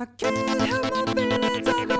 I can't help my feelings.